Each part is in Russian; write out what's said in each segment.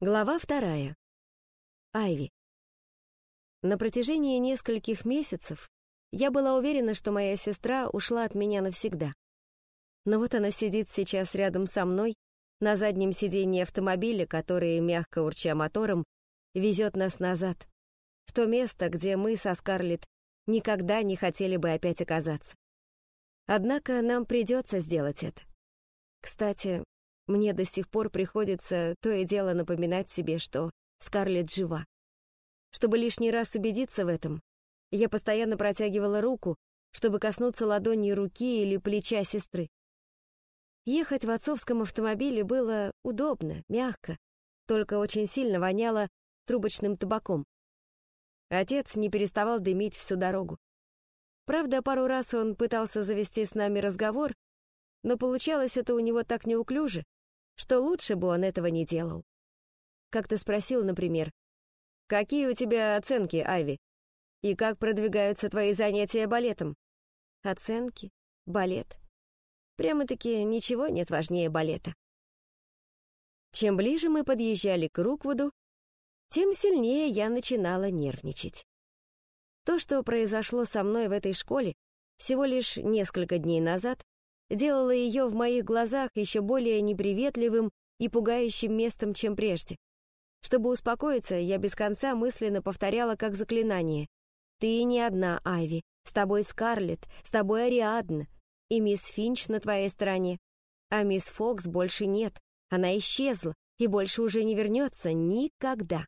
Глава вторая. Айви. На протяжении нескольких месяцев я была уверена, что моя сестра ушла от меня навсегда. Но вот она сидит сейчас рядом со мной на заднем сиденье автомобиля, который, мягко урча мотором, везет нас назад, в то место, где мы со Скарлетт никогда не хотели бы опять оказаться. Однако нам придется сделать это. Кстати, мне до сих пор приходится то и дело напоминать себе, что Скарлетт жива. Чтобы лишний раз убедиться в этом, я постоянно протягивала руку, чтобы коснуться ладонью руки или плеча сестры. Ехать в отцовском автомобиле было удобно, мягко, только очень сильно воняло трубочным табаком. Отец не переставал дымить всю дорогу. Правда, пару раз он пытался завести с нами разговор, но получалось это у него так неуклюже, что лучше бы он этого не делал. Как ты спросил, например, «Какие у тебя оценки, Айви? И как продвигаются твои занятия балетом?» Оценки, балет. Прямо-таки ничего нет важнее балета. Чем ближе мы подъезжали к Руквуду, тем сильнее я начинала нервничать. То, что произошло со мной в этой школе всего лишь несколько дней назад, делало ее в моих глазах еще более неприветливым и пугающим местом, чем прежде. Чтобы успокоиться, я без конца мысленно повторяла как заклинание. «Ты не одна, Айви. С тобой Скарлетт, с тобой Ариадна. И мисс Финч на твоей стороне. А мисс Фокс больше нет. Она исчезла и больше уже не вернется никогда».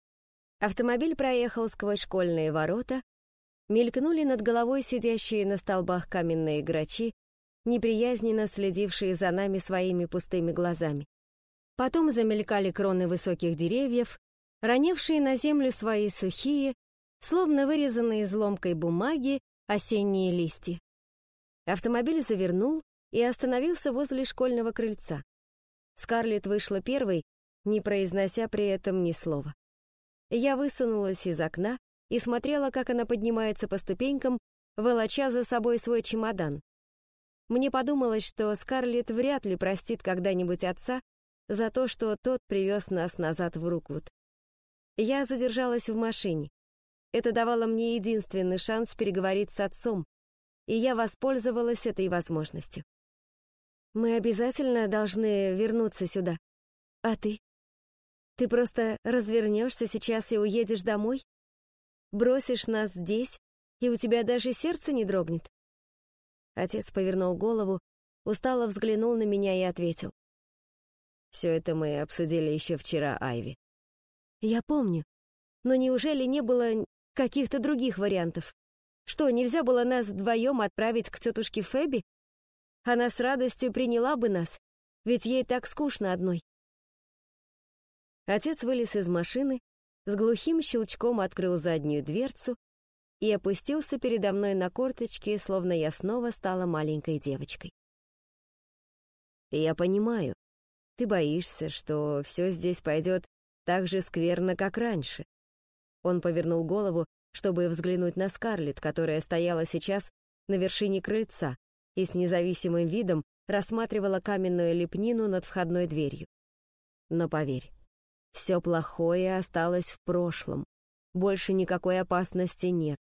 Автомобиль проехал сквозь школьные ворота, мелькнули над головой сидящие на столбах каменные грачи, неприязненно следившие за нами своими пустыми глазами. Потом замелькали кроны высоких деревьев, ронившие на землю свои сухие, словно вырезанные из ломкой бумаги, осенние листья. Автомобиль завернул и остановился возле школьного крыльца. Скарлетт вышла первой, не произнося при этом ни слова. Я высунулась из окна и смотрела, как она поднимается по ступенькам, волоча за собой свой чемодан. Мне подумалось, что Скарлетт вряд ли простит когда-нибудь отца за то, что тот привез нас назад в Руквуд. Я задержалась в машине. Это давало мне единственный шанс переговорить с отцом, и я воспользовалась этой возможностью. Мы обязательно должны вернуться сюда. А ты? Ты просто развернешься сейчас и уедешь домой? Бросишь нас здесь, и у тебя даже сердце не дрогнет? Отец повернул голову, устало взглянул на меня и ответил. «Все это мы обсудили еще вчера, Айви». «Я помню. Но неужели не было каких-то других вариантов? Что, нельзя было нас вдвоем отправить к тетушке Фэби? Она с радостью приняла бы нас, ведь ей так скучно одной». Отец вылез из машины, с глухим щелчком открыл заднюю дверцу и опустился передо мной на корточки, словно я снова стала маленькой девочкой. «Я понимаю, ты боишься, что все здесь пойдет так же скверно, как раньше». Он повернул голову, чтобы взглянуть на Скарлетт, которая стояла сейчас на вершине крыльца и с независимым видом рассматривала каменную лепнину над входной дверью. Но поверь, все плохое осталось в прошлом. Больше никакой опасности нет.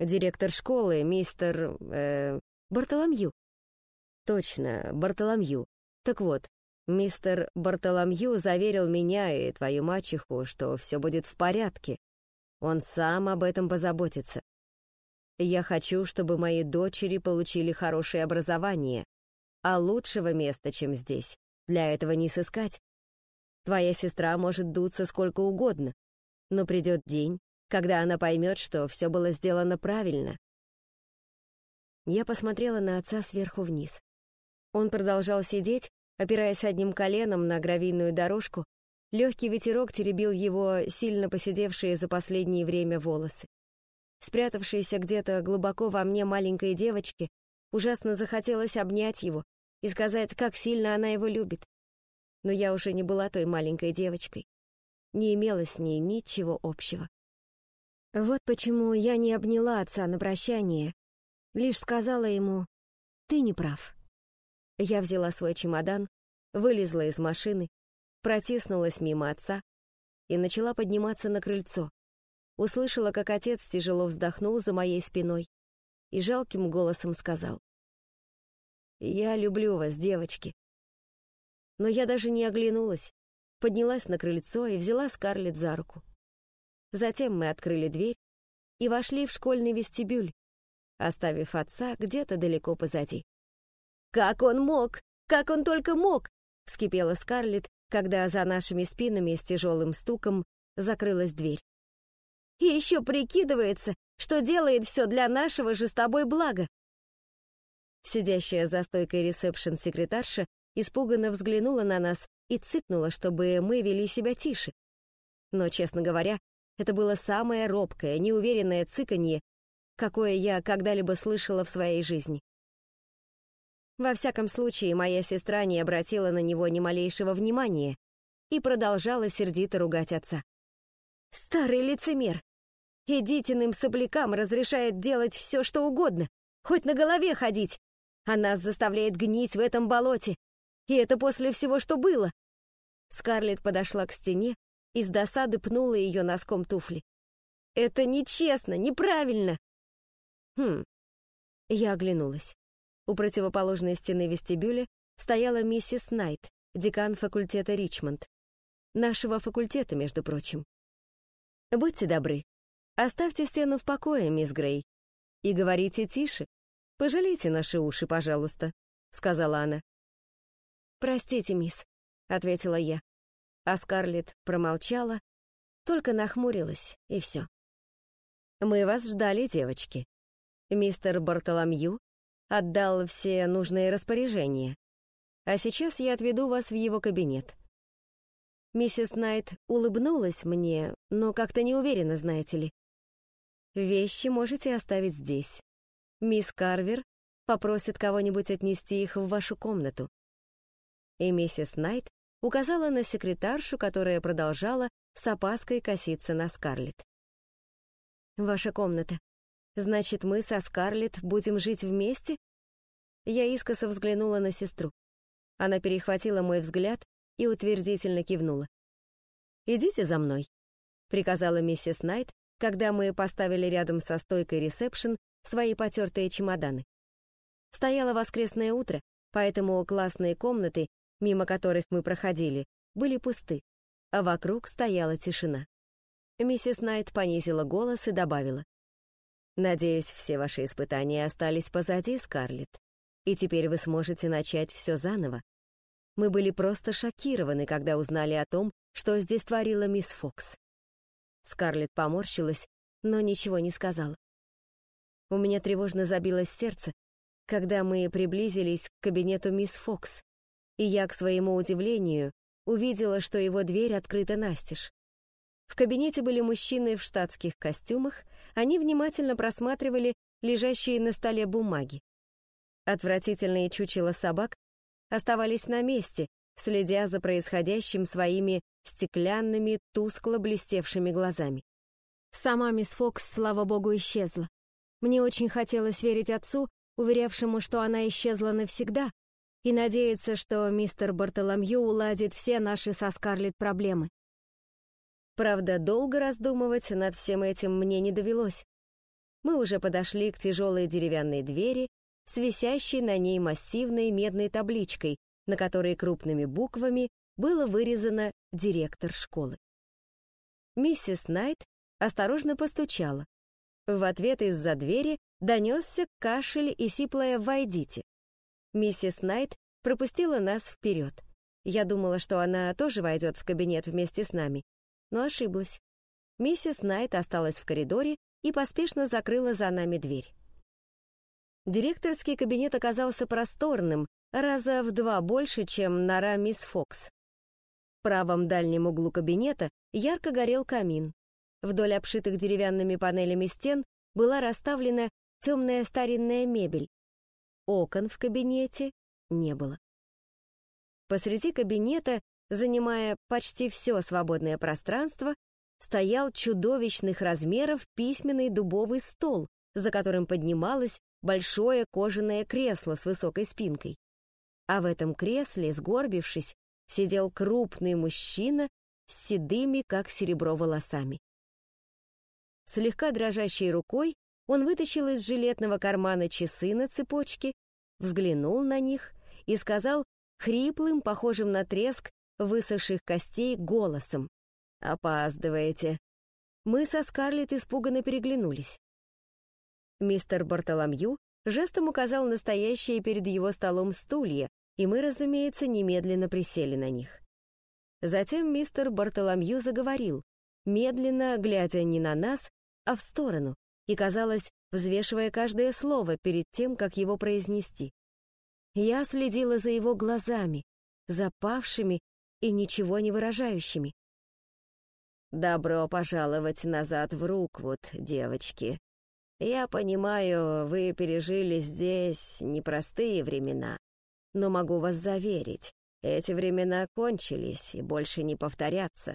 Директор школы, мистер... Э, Бартоломью. Точно, Бартоломью. Так вот, мистер Бартоломью заверил меня и твою мачеху, что все будет в порядке. Он сам об этом позаботится. Я хочу, чтобы мои дочери получили хорошее образование, а лучшего места, чем здесь, для этого не сыскать. Твоя сестра может дуться сколько угодно, но придет день, когда она поймет, что все было сделано правильно. Я посмотрела на отца сверху вниз. Он продолжал сидеть, опираясь одним коленом на гравийную дорожку, легкий ветерок теребил его сильно поседевшие за последнее время волосы. Спрятавшейся где-то глубоко во мне маленькой девочке ужасно захотелось обнять его и сказать, как сильно она его любит. Но я уже не была той маленькой девочкой, не имела с ней ничего общего. Вот почему я не обняла отца на прощание, лишь сказала ему «ты не прав». Я взяла свой чемодан, вылезла из машины, протиснулась мимо отца, и начала подниматься на крыльцо. Услышала, как отец тяжело вздохнул за моей спиной и жалким голосом сказал. «Я люблю вас, девочки». Но я даже не оглянулась, поднялась на крыльцо и взяла Скарлетт за руку. Затем мы открыли дверь и вошли в школьный вестибюль, оставив отца где-то далеко позади. «Как он мог! Как он только мог!» — вскипела Скарлетт, когда за нашими спинами с тяжелым стуком закрылась дверь. «И еще прикидывается, что делает все для нашего же с тобой блага!» Сидящая за стойкой ресепшн-секретарша испуганно взглянула на нас и цыкнула, чтобы мы вели себя тише. Но, честно говоря, это было самое робкое, неуверенное цыканье, какое я когда-либо слышала в своей жизни. Во всяком случае, моя сестра не обратила на него ни малейшего внимания и продолжала сердито ругать отца. «Старый лицемер! Идитиным соплякам разрешает делать все, что угодно, хоть на голове ходить, а нас заставляет гнить в этом болоте. И это после всего, что было!» Скарлетт подошла к стене и с досады пнула ее носком туфли. «Это нечестно, неправильно!» «Хм...» Я оглянулась. У противоположной стены вестибюля стояла миссис Найт, декан факультета Ричмонд. Нашего факультета, между прочим. «Будьте добры, оставьте стену в покое, мисс Грей, и говорите тише. Пожалейте наши уши, пожалуйста», — сказала она. «Простите, мисс», — ответила я. А Скарлетт промолчала, только нахмурилась, и все. «Мы вас ждали, девочки. Мистер Бартоломью отдал все нужные распоряжения. А сейчас я отведу вас в его кабинет. Миссис Найт улыбнулась мне, но как-то неуверенно, знаете ли. Вещи можете оставить здесь. Мисс Карвер попросит кого-нибудь отнести их в вашу комнату. И миссис Найт указала на секретаршу, которая продолжала с опаской коситься на Скарлетт. «Ваша комната. Значит, мы со Скарлетт будем жить вместе? Я искоса взглянула на сестру. Она перехватила мой взгляд и утвердительно кивнула. «Идите за мной», — приказала миссис Найт, когда мы поставили рядом со стойкой ресепшн свои потертые чемоданы. Стояло воскресное утро, поэтому классные комнаты, мимо которых мы проходили, были пусты, а вокруг стояла тишина. Миссис Найт понизила голос и добавила. Надеюсь, все ваши испытания остались позади, Скарлетт, и теперь вы сможете начать все заново. Мы были просто шокированы, когда узнали о том, что здесь творила мисс Фокс. Скарлетт поморщилась, но ничего не сказала. У меня тревожно забилось сердце, когда мы приблизились к кабинету мисс Фокс, и я, к своему удивлению, увидела, что его дверь открыта настежь. В кабинете были мужчины в штатских костюмах, они внимательно просматривали лежащие на столе бумаги. Отвратительные чучела собак оставались на месте, следя за происходящим своими стеклянными, тускло блестевшими глазами. Сама мисс Фокс, слава богу, исчезла. Мне очень хотелось верить отцу, уверявшему, что она исчезла навсегда, и надеяться, что мистер Бартоломью уладит все наши со Скарлетт проблемы. Правда, долго раздумывать над всем этим мне не довелось. Мы уже подошли к тяжелой деревянной двери с висящей на ней массивной медной табличкой, на которой крупными буквами было вырезано «Директор школы». Миссис Найт осторожно постучала. В ответ из-за двери донесся кашель и сиплое «Войдите». Миссис Найт пропустила нас вперед. Я думала, что она тоже войдет в кабинет вместе с нами, но ошиблась. Миссис Найт осталась в коридоре и поспешно закрыла за нами дверь. Директорский кабинет оказался просторным, раза в два больше, чем нора мисс Фокс. В правом дальнем углу кабинета ярко горел камин. Вдоль обшитых деревянными панелями стен была расставлена темная старинная мебель. Окон в кабинете не было. Посреди кабинета занимая почти все свободное пространство, стоял чудовищных размеров письменный дубовый стол, за которым поднималось большое кожаное кресло с высокой спинкой. А в этом кресле, сгорбившись, сидел крупный мужчина с седыми, как серебро, волосами. Слегка дрожащей рукой он вытащил из жилетного кармана часы на цепочке, взглянул на них и сказал хриплым, похожим на треск высохших костей, голосом. «Опаздываете». Мы со Скарлетт испуганно переглянулись. Мистер Бартоломью жестом указал настоящие перед его столом стулья, и мы, разумеется, немедленно присели на них. Затем мистер Бартоломью заговорил, медленно глядя не на нас, а в сторону, и, казалось, взвешивая каждое слово перед тем, как его произнести. Я следила за его глазами, запавшими и ничего не выражающими. «Добро пожаловать назад в Руквуд, девочки. Я понимаю, вы пережили здесь непростые времена, но могу вас заверить, эти времена кончились и больше не повторятся».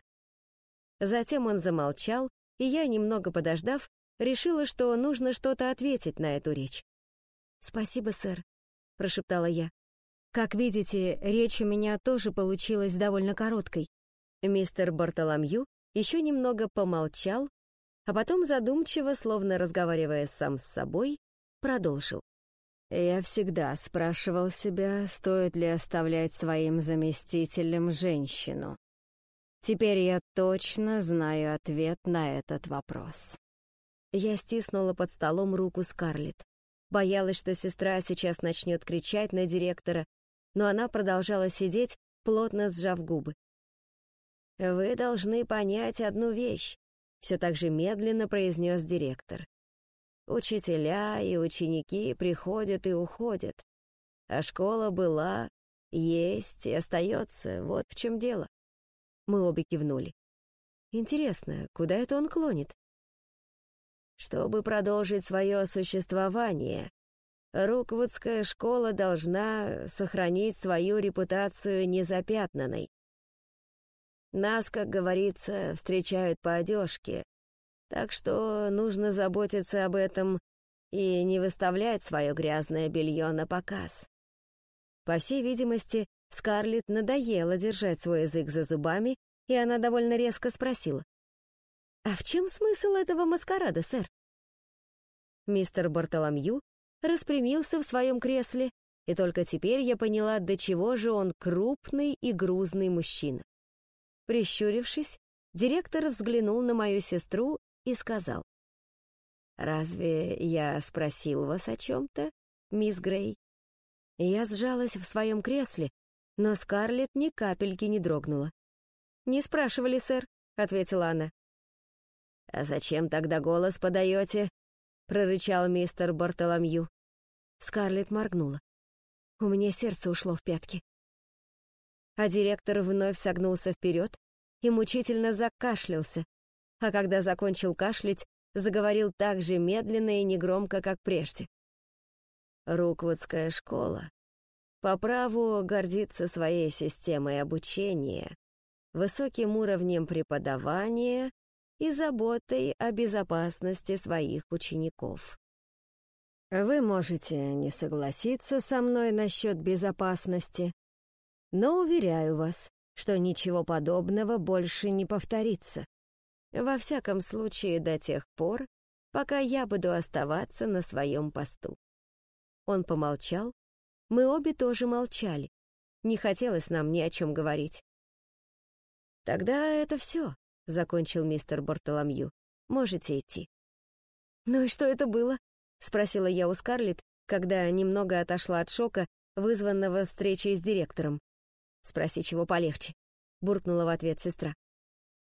Затем он замолчал, и я, немного подождав, решила, что нужно что-то ответить на эту речь. «Спасибо, сэр», — прошептала я. «Как видите, речь у меня тоже получилась довольно короткой». Мистер Бартоломью еще немного помолчал, а потом задумчиво, словно разговаривая сам с собой, продолжил. «Я всегда спрашивал себя, стоит ли оставлять своим заместителем женщину. Теперь я точно знаю ответ на этот вопрос». Я стиснула под столом руку Скарлетт. Боялась, что сестра сейчас начнет кричать на директора, но она продолжала сидеть, плотно сжав губы. «Вы должны понять одну вещь», — все так же медленно произнес директор. «Учителя и ученики приходят и уходят, а школа была, есть и остается, вот в чем дело». Мы обе кивнули. «Интересно, куда это он клонит?» Чтобы продолжить свое существование, Руквудская школа должна сохранить свою репутацию незапятнанной. Нас, как говорится, встречают по одежке, так что нужно заботиться об этом и не выставлять свое грязное белье на показ. По всей видимости, Скарлетт надоело держать свой язык за зубами, и она довольно резко спросила. «А в чем смысл этого маскарада, сэр?» Мистер Бартоломью распрямился в своем кресле, и только теперь я поняла, до чего же он крупный и грузный мужчина. Прищурившись, директор взглянул на мою сестру и сказал, «Разве я спросил вас о чем-то, мисс Грей?» Я сжалась в своем кресле, но Скарлетт ни капельки не дрогнула. «Не спрашивали, сэр», — ответила она. «А зачем тогда голос подаете?» — прорычал мистер Бартоломью. Скарлетт моргнула. У меня сердце ушло в пятки. А директор вновь согнулся вперед и мучительно закашлялся, а когда закончил кашлять, заговорил так же медленно и негромко, как прежде. Руквудская школа по праву гордится своей системой обучения, высоким уровнем преподавания и заботой о безопасности своих учеников. Вы можете не согласиться со мной насчет безопасности, но уверяю вас, что ничего подобного больше не повторится. Во всяком случае, до тех пор, пока я буду оставаться на своем посту. Он помолчал, мы обе тоже молчали. Не хотелось нам ни о чем говорить. «Тогда это все», — закончил мистер Бартоломью. «Можете идти». «Ну и что это было?» — спросила я у Скарлетт, когда немного отошла от шока, вызванного встречей с директором. «Спроси, чего полегче», — буркнула в ответ сестра.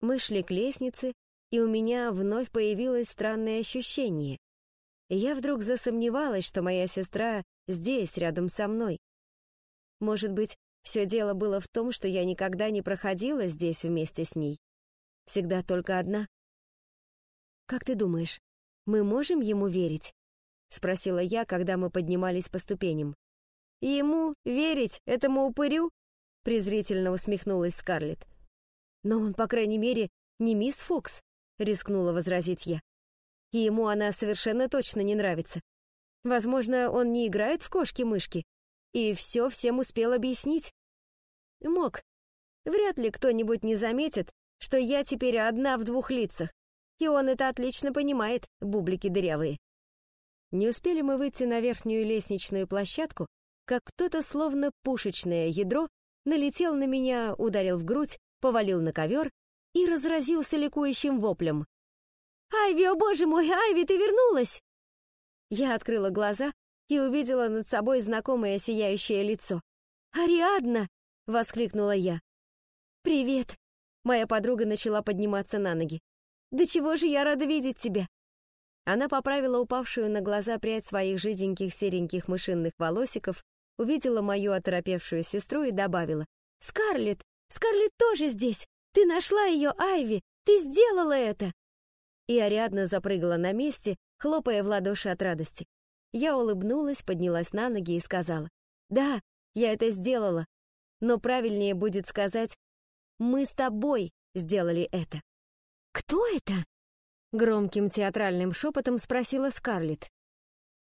Мы шли к лестнице, и у меня вновь появилось странное ощущение. Я вдруг засомневалась, что моя сестра здесь, рядом со мной. Может быть, все дело было в том, что я никогда не проходила здесь вместе с ней. Всегда только одна. «Как ты думаешь, мы можем ему верить?» — спросила я, когда мы поднимались по ступеням. «Ему верить, этому упырю?» — презрительно усмехнулась Скарлетт. «Но он, по крайней мере, не мисс Фокс», — рискнула возразить я. «И ему она совершенно точно не нравится. Возможно, он не играет в кошки-мышки и все всем успел объяснить. Мог. Вряд ли кто-нибудь не заметит, что я теперь одна в двух лицах, и он это отлично понимает, бублики дырявые. Не успели мы выйти на верхнюю лестничную площадку, как кто-то, словно пушечное ядро, налетел на меня, ударил в грудь, повалил на ковер и разразился ликующим воплем. «Айви, о боже мой, Айви, ты вернулась!» Я открыла глаза и увидела над собой знакомое сияющее лицо. «Ариадна!» — воскликнула я. «Привет!» — моя подруга начала подниматься на ноги. «Да чего же я рада видеть тебя!» Она поправила упавшую на глаза прядь своих жиденьких сереньких мышиных волосиков, увидела мою оторопевшую сестру и добавила. «Скарлетт! Скарлетт тоже здесь! Ты нашла ее, Айви! Ты сделала это!» И Ариадна запрыгала на месте, хлопая в ладоши от радости. Я улыбнулась, поднялась на ноги и сказала. «Да, я это сделала, но правильнее будет сказать, мы с тобой сделали это». «Кто это?» — громким театральным шепотом спросила Скарлетт.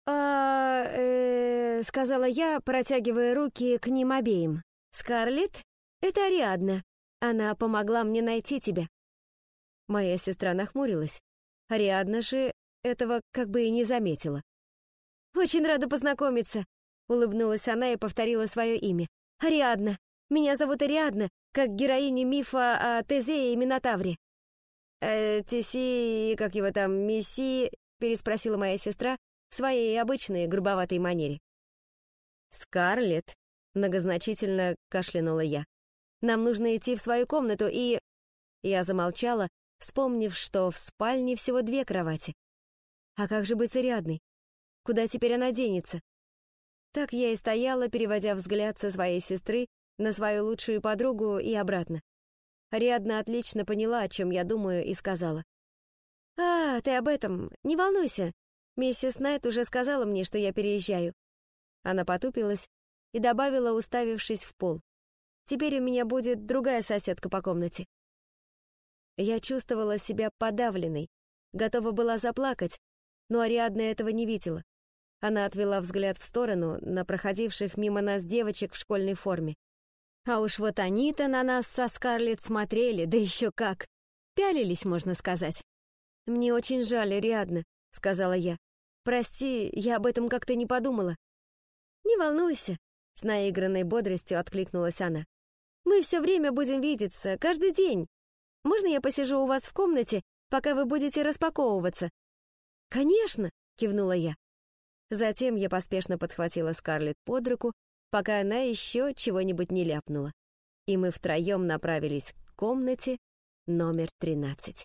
«А, э, сказала я, протягивая руки к ним обеим. «Скарлетт, это Ариадна. Она помогла мне найти тебя». Моя сестра нахмурилась. Ариадна же этого как бы и не заметила. «Очень рада познакомиться», — улыбнулась она и повторила свое имя. «Ариадна. Меня зовут Ариадна, как героиню мифа о Тезее и Минотавре». «Э, Теси, как его там, Месси?» — переспросила моя сестра в своей обычной грубоватой манере. «Скарлетт», — многозначительно кашлянула я, — «нам нужно идти в свою комнату и...» Я замолчала, вспомнив, что в спальне всего две кровати. А как же быть с Ариадной? Куда теперь она денется? Так я и стояла, переводя взгляд со своей сестры на свою лучшую подругу и обратно. Ариадна отлично поняла, о чем я думаю, и сказала. «А, ты об этом. Не волнуйся. Миссис Найт уже сказала мне, что я переезжаю». Она потупилась и добавила, уставившись в пол. «Теперь у меня будет другая соседка по комнате». Я чувствовала себя подавленной, готова была заплакать, но Ариадна этого не видела. Она отвела взгляд в сторону на проходивших мимо нас девочек в школьной форме. А уж вот они-то на нас со Скарлетт смотрели, да еще как. Пялились, можно сказать. «Мне очень жаль, Ариадна», — сказала я. «Прости, я об этом как-то не подумала». «Не волнуйся», — с наигранной бодростью откликнулась она. «Мы все время будем видеться, каждый день. Можно я посижу у вас в комнате, пока вы будете распаковываться?» «Конечно!» — кивнула я. Затем я поспешно подхватила Скарлетт под руку, пока она еще чего-нибудь не ляпнула. И мы втроем направились к комнате номер тринадцать.